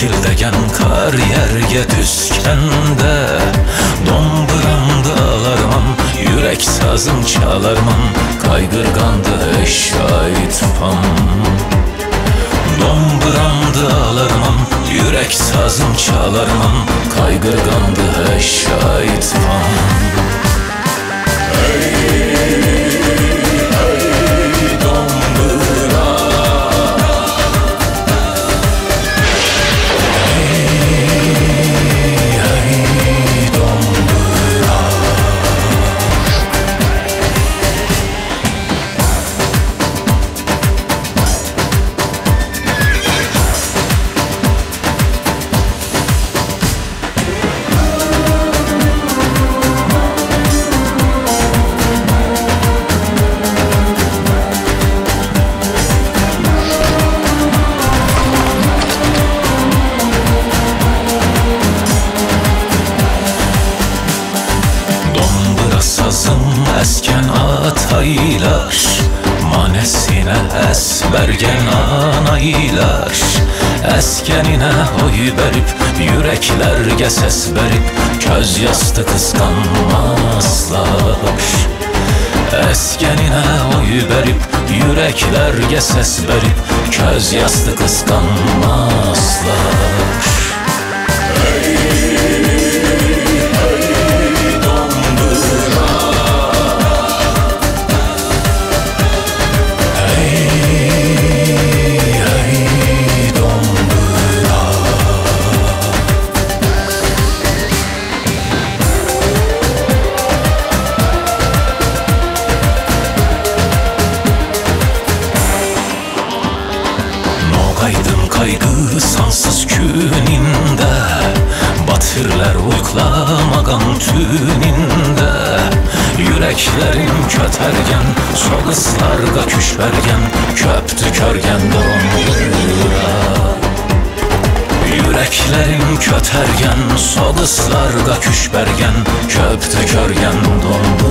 Kürtildəgən qar yergə düşkəndə Domburamda alarman, yürək sazım çalarman Qayqırqandı şahit pam. Domburamda alarman, yürək sazım çalarman Qayqırqandı şahit pam Manesine esbergen anaylar Eskenine oy verip yüreklerge ses verip Köz yastı kıskanmazlar. Eskenine oy verip yüreklerge ses verip Köz yastı kıskanmazlar Batırlar uyqlamaqan tünində Yüreklerim kötərgən Soğıslarga küşbərgən Köptü körgən donduра Yüreklerim kötərgən Soğıslarga küşbərgən Köptü körgən dondura